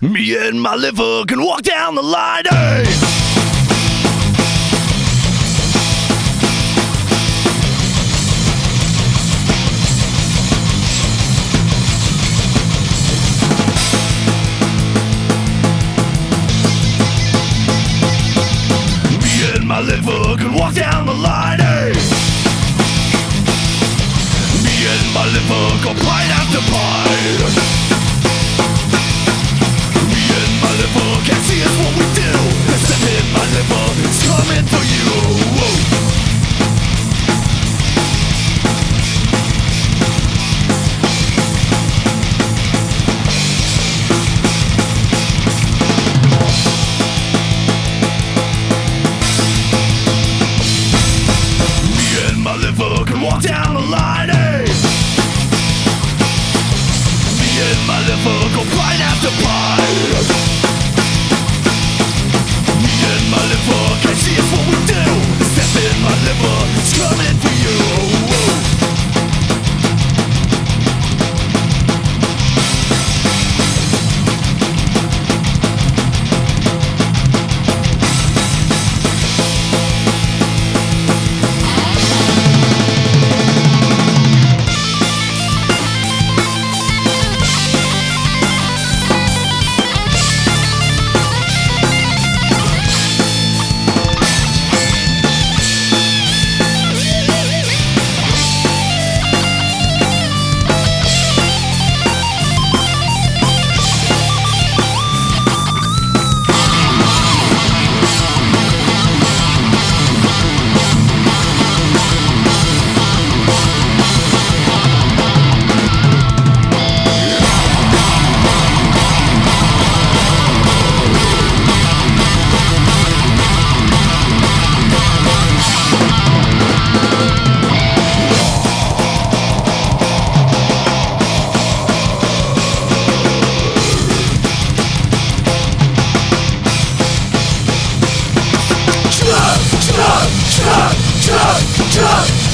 Me and my liver can walk down the line. Hey! My liver can walk down the line. Hey! Me and my liver go pint after pint. And can walk down the line. Hey! Me and my liver go pint after pint.